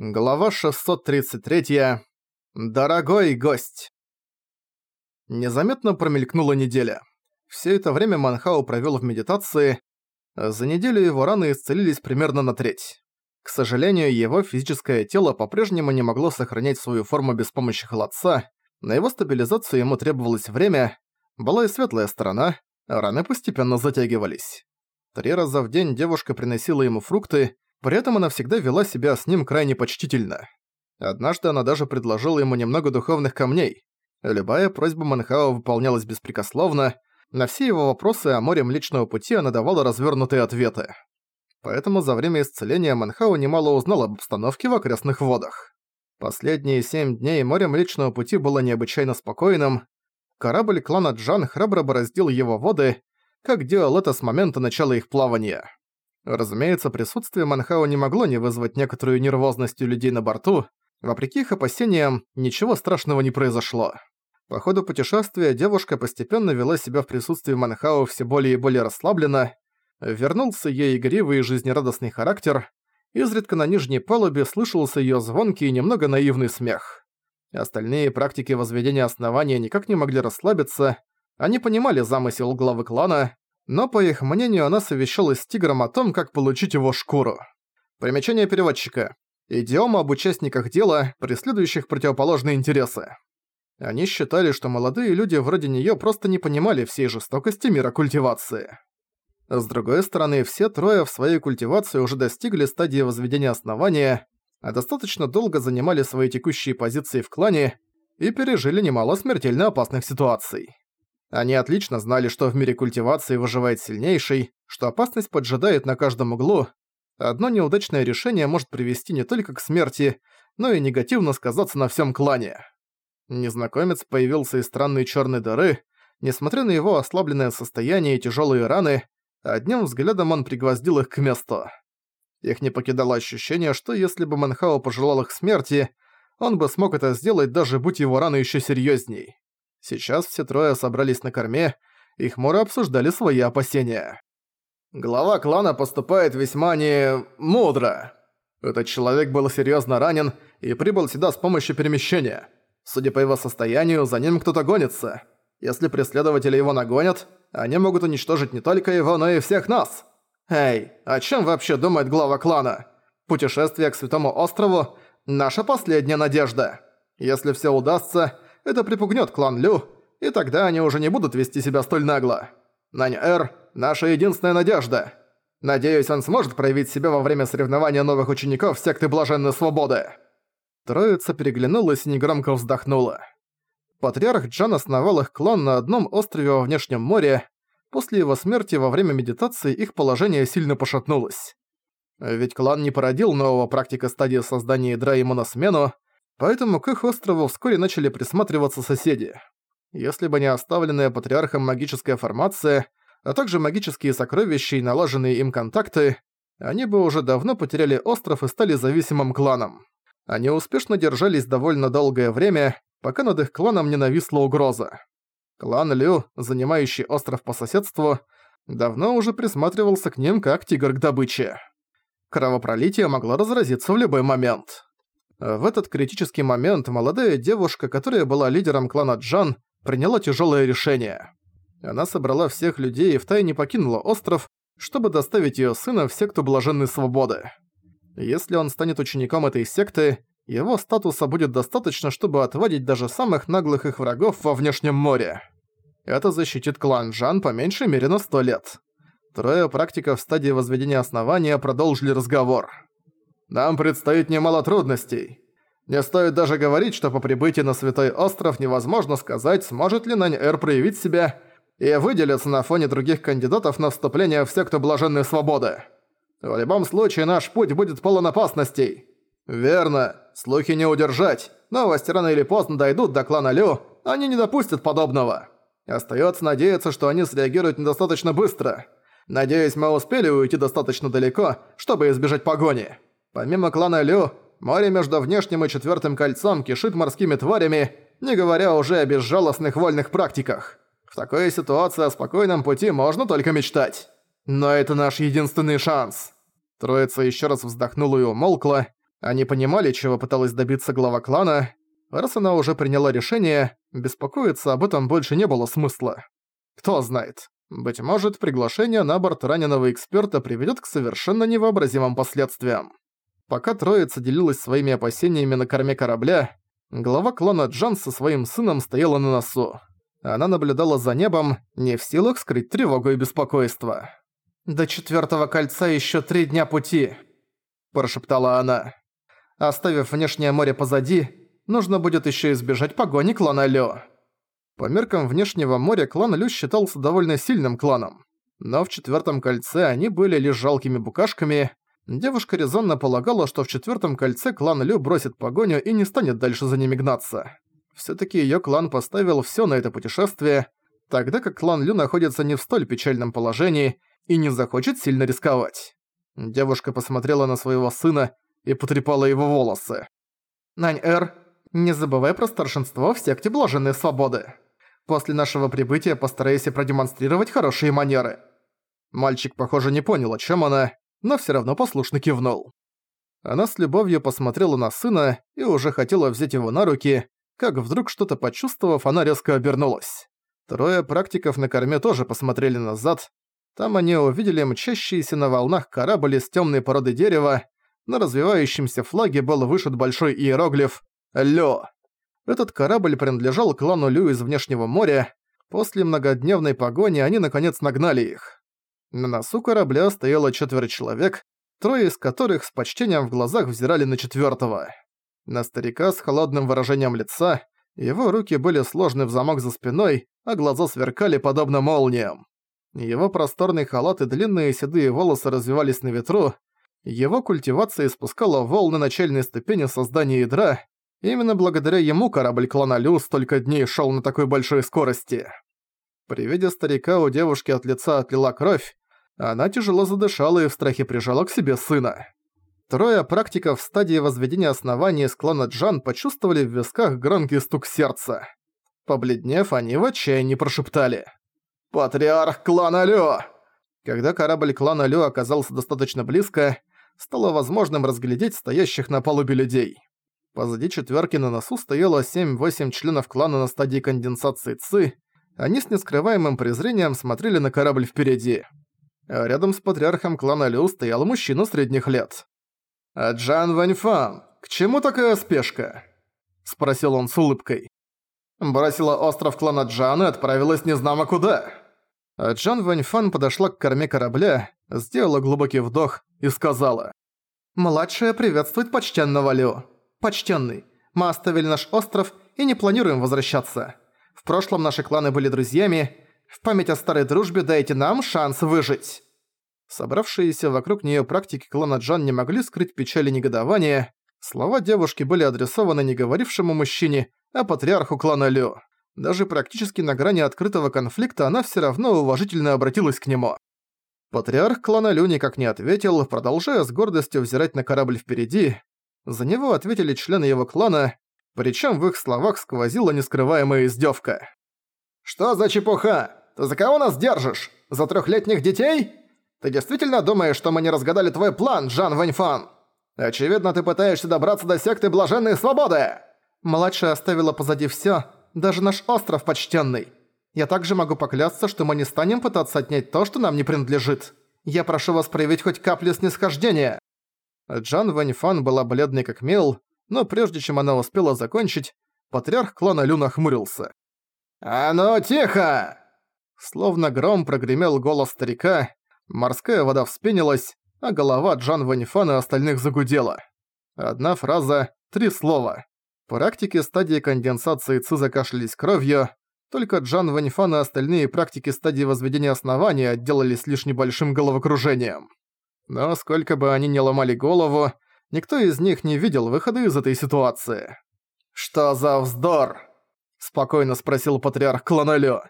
Глава 633. Дорогой гость. Незаметно промелькнула неделя. Все это время Манхау провёл в медитации. За неделю его раны исцелились примерно на треть. К сожалению, его физическое тело по-прежнему не могло сохранять свою форму без помощи холодца. На его стабилизацию ему требовалось время. Была и светлая сторона, раны постепенно затягивались. Три раза в день девушка приносила ему фрукты, при этом она всегда вела себя с ним крайне почтительно. Однажды она даже предложила ему немного духовных камней. Любая просьба Манхао выполнялась беспрекословно, на все его вопросы о море Млечного Пути она давала развернутые ответы. Поэтому за время исцеления Манхао немало узнал об обстановке в окрестных водах. Последние семь дней море Млечного Пути было необычайно спокойным. Корабль клана Джан храбро бороздил его воды, как делал это с момента начала их плавания. Разумеется, присутствие Манхао не могло не вызвать некоторую нервозность у людей на борту. Вопреки их опасениям, ничего страшного не произошло. По ходу путешествия девушка постепенно вела себя в присутствии Манхао все более и более расслабленно. Вернулся ей игривый и жизнерадостный характер. Изредка на нижней палубе слышался её звонкий и немного наивный смех. Остальные практики возведения основания никак не могли расслабиться. Они понимали замысел главы клана, но, по их мнению, она совещалась с Тигром о том, как получить его шкуру. Примечание переводчика. Идиома об участниках дела, преследующих противоположные интересы. Они считали, что молодые люди вроде неё просто не понимали всей жестокости мира культивации. С другой стороны, все трое в своей культивации уже достигли стадии возведения основания, а достаточно долго занимали свои текущие позиции в клане и пережили немало смертельно опасных ситуаций. Они отлично знали, что в мире культивации выживает сильнейший, что опасность поджидает на каждом углу. Одно неудачное решение может привести не только к смерти, но и негативно сказаться на всем клане. Незнакомец появился из странной черной дыры. Несмотря на его ослабленное состояние и тяжелые раны, одним взглядом он пригвоздил их к месту. Их не покидало ощущение, что если бы Манхао пожелал их смерти, он бы смог это сделать, даже будь его раны еще серьезней. Сейчас все трое собрались на корме и хмуро обсуждали свои опасения. Глава клана поступает весьма не... мудро. Этот человек был серьезно ранен и прибыл сюда с помощью перемещения. Судя по его состоянию, за ним кто-то гонится. Если преследователи его нагонят, они могут уничтожить не только его, но и всех нас. Эй, о чем вообще думает глава клана? Путешествие к Святому острову – наша последняя надежда. Если все удастся, это припугнет клан Лю, и тогда они уже не будут вести себя столь нагло. Нань-Эр – наша единственная надежда. Надеюсь, он сможет проявить себя во время соревнования новых учеников секты Блаженной Свободы». Троица переглянулась и негромко вздохнула. Патриарх Джан основал их клан на одном острове во внешнем море. После его смерти во время медитации их положение сильно пошатнулось. Ведь клан не породил нового практика стадии создания ядра ему на смену, Поэтому к их острову вскоре начали присматриваться соседи. Если бы не оставленная патриархом магическая формация, а также магические сокровища и налаженные им контакты, они бы уже давно потеряли остров и стали зависимым кланом. Они успешно держались довольно долгое время, пока над их кланом не нависла угроза. Клан Лю, занимающий остров по соседству, давно уже присматривался к ним как тигр к добыче. Кровопролитие могло разразиться в любой момент. В этот критический момент молодая девушка, которая была лидером клана Джан, приняла тяжелое решение. Она собрала всех людей и втайне покинула остров, чтобы доставить ее сына в секту Блаженной Свободы. Если он станет учеником этой секты, его статуса будет достаточно, чтобы отводить даже самых наглых их врагов во внешнем море. Это защитит клан Джан по меньшей мере на сто лет. Трое практиков в стадии возведения основания продолжили разговор. Нам предстоит немало трудностей. Не стоит даже говорить, что по прибытии на Святой Остров невозможно сказать, сможет ли Нань-Эр проявить себя и выделиться на фоне других кандидатов на вступление в секту Блаженной Свободы. В любом случае, наш путь будет полон опасностей. Верно, слухи не удержать. Новости рано или поздно дойдут до клана Лю, они не допустят подобного. Остаётся надеяться, что они среагируют недостаточно быстро. Надеюсь, мы успели уйти достаточно далеко, чтобы избежать погони. Помимо клана Лю, море между внешним и четвертым кольцом кишит морскими тварями, не говоря уже о безжалостных вольных практиках. В такой ситуации о спокойном пути можно только мечтать. Но это наш единственный шанс. Троица еще раз вздохнула и умолкла. Они понимали, чего пыталась добиться глава клана. Раз она уже приняла решение, беспокоиться об этом больше не было смысла. Кто знает, быть может, приглашение на борт раненого эксперта приведет к совершенно невообразимым последствиям. Пока троица делилась своими опасениями на корме корабля, глава клана Джан со своим сыном стояла на носу. Она наблюдала за небом, не в силах скрыть тревогу и беспокойство. «До четвертого кольца еще три дня пути», – прошептала она. «Оставив внешнее море позади, нужно будет еще избежать погони клана Лё». По меркам внешнего моря клан Лю считался довольно сильным кланом. Но в четвертом кольце они были лишь жалкими букашками. Девушка резонно полагала, что в четвертом кольце клан Лю бросит погоню и не станет дальше за ними гнаться. Всё-таки её клан поставил всё на это путешествие, тогда как клан Лю находится не в столь печальном положении и не захочет сильно рисковать. Девушка посмотрела на своего сына и потрепала его волосы. «Нань-Эр, не забывай про старшинство в секте Блаженной Свободы. После нашего прибытия постарайся продемонстрировать хорошие манеры». Мальчик, похоже, не понял, о чём она, но всё равно послушно кивнул. Она с любовью посмотрела на сына и уже хотела взять его на руки, как вдруг что-то почувствовав, она резко обернулась. Трое практиков на корме тоже посмотрели назад. Там они увидели мчащийся на волнах корабль из темной породы дерева. На развивающемся флаге был вышит большой иероглиф «Лё». Этот корабль принадлежал клану Лю из внешнего моря. После многодневной погони они наконец нагнали их. На носу корабля стояло четверо человек, трое из которых с почтением в глазах взирали на четвертого. На старика с холодным выражением лица, его руки были сложены в замок за спиной, а глаза сверкали подобно молниям. Его просторный халат и длинные седые волосы развивались на ветру, его культивация испускала волны начальной ступени создания ядра, именно благодаря ему корабль клана Лю столько дней шел на такой большой скорости. При виде старика у девушки от лица отлила кровь, она тяжело задышала и в страхе прижала к себе сына. Трое практиков в стадии возведения основания из клана Джан почувствовали в висках громкий стук сердца. Побледнев, они в отчаянии прошептали. «Патриарх клана Лё!» Когда корабль клана Лё оказался достаточно близко, стало возможным разглядеть стоящих на палубе людей. Позади четверки на носу стояло 7-8 членов клана на стадии конденсации ЦИ, они с нескрываемым презрением смотрели на корабль впереди. А рядом с патриархом клана Лю стоял мужчина средних лет. «А Джан Ваньфан, к чему такая спешка?» – спросил он с улыбкой. «Бросила остров клана Джан и отправилась незнамо куда». А Джан Ваньфан подошла к корме корабля, сделала глубокий вдох и сказала. «Младшая приветствует почтенного Лю. Почтенный, мы оставили наш остров и не планируем возвращаться. Прошлом наши кланы были друзьями. В память о старой дружбе дайте нам шанс выжить». Собравшиеся вокруг неё практики клана Джан не могли скрыть печали и негодования. Слова девушки были адресованы не говорившему мужчине, а патриарху клана Лю. Даже практически на грани открытого конфликта она всё равно уважительно обратилась к нему. Патриарх клана Лю никак не ответил, продолжая с гордостью взирать на корабль впереди. За него ответили члены его клана, причем в их словах сквозила нескрываемая издевка. «Что за чепуха? Ты за кого нас держишь? За трехлетних детей?» Ты действительно думаешь, что мы не разгадали твой план, Жан Ваньфан? Очевидно, ты пытаешься добраться до секты Блаженной Свободы!» Младшая оставила позади всё, даже наш остров почтенный. Я также могу поклясться, что мы не станем пытаться отнять то, что нам не принадлежит. Я прошу вас проявить хоть каплю снисхождения». Джан Ваньфан была бледной как мел, но прежде чем она успела закончить, патриарх клана Лю нахмурился. «А ну тихо!» Словно гром прогремел голос старика, Морская вода вспенилась, а голова Джан Ваньфана и остальных загудела. Одна фраза, три слова. Практики стадии конденсации ЦИ закашлялись кровью, только Джан Ваньфан и остальные практики стадии возведения основания отделались лишь небольшим головокружением. Но сколько бы они ни ломали голову, никто из них не видел выхода из этой ситуации. «Что за вздор?» – спокойно спросил патриарх Кланалё.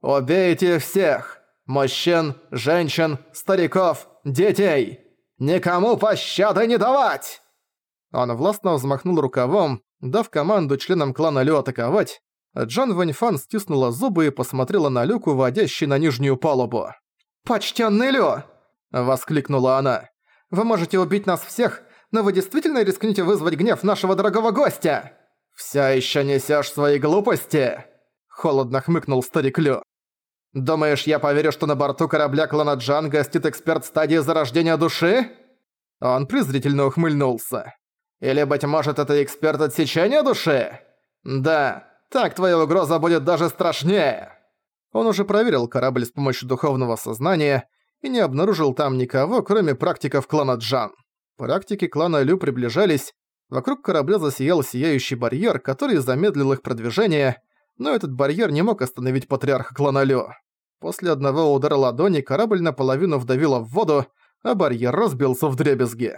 «Убейте всех! Мужчин, женщин, стариков, детей! Никому пощады не давать!» Он властно взмахнул рукавом, дав команду членам клана Лю атаковать, Джан Вэньфан стиснула зубы и посмотрела на люк, уводящий на нижнюю палубу. «Почтенный Лю!» – воскликнула она. «Вы можете убить нас всех, но вы действительно рискнете вызвать гнев нашего дорогого гостя?» «Всё ещё несёшь свои глупости?» Холодно хмыкнул старик Лю. «Думаешь, я поверю, что на борту корабля клана Джан гостит эксперт стадии зарождения души?» Он презрительно ухмыльнулся. «Или, быть может, это эксперт отсечения души?» «Да, так твоя угроза будет даже страшнее!» Он уже проверил корабль с помощью духовного сознания и не обнаружил там никого, кроме практиков клана Джан. Практики клана Лю приближались, вокруг корабля засиял сияющий барьер, который замедлил их продвижение, но этот барьер не мог остановить патриарха клана Лю. После одного удара ладони корабль наполовину вдавило в воду, а барьер разбился в дребезги.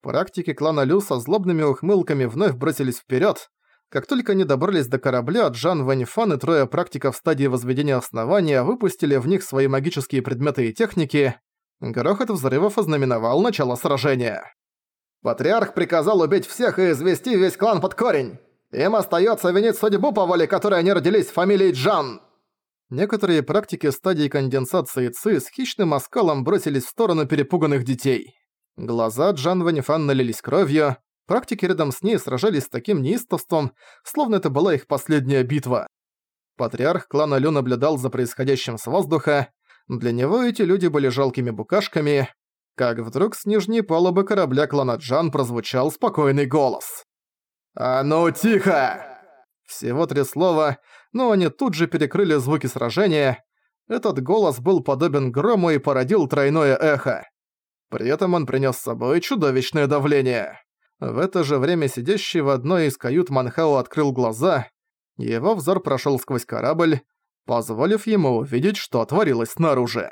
Практики клана Лю со злобными ухмылками вновь бросились вперед. Как только они добрались до корабля, Джан Ваньфан и трое практиков стадии возведения основания выпустили в них свои магические предметы и техники. Грохот взрывов ознаменовал начало сражения. «Патриарх приказал убить всех и извести весь клан под корень. Им остается винить судьбу по воле, которой они родились в фамилии Джан». Некоторые практики стадии конденсации ЦИ с хищным оскалом бросились в сторону перепуганных детей. Глаза Джан Ванифан налились кровью, практики рядом с ней сражались с таким неистовством, словно это была их последняя битва. Патриарх клана Лю наблюдал за происходящим с воздуха, для него эти люди были жалкими букашками, как вдруг с нижней палубы корабля клана Джан прозвучал спокойный голос. «А ну тихо!» Всего три слова, но они тут же перекрыли звуки сражения. Этот голос был подобен грому и породил тройное эхо. При этом он принес с собой чудовищное давление. В это же время сидящий в одной из кают Манхао открыл глаза, его взор прошел сквозь корабль, позволив ему увидеть, что творилось снаружи.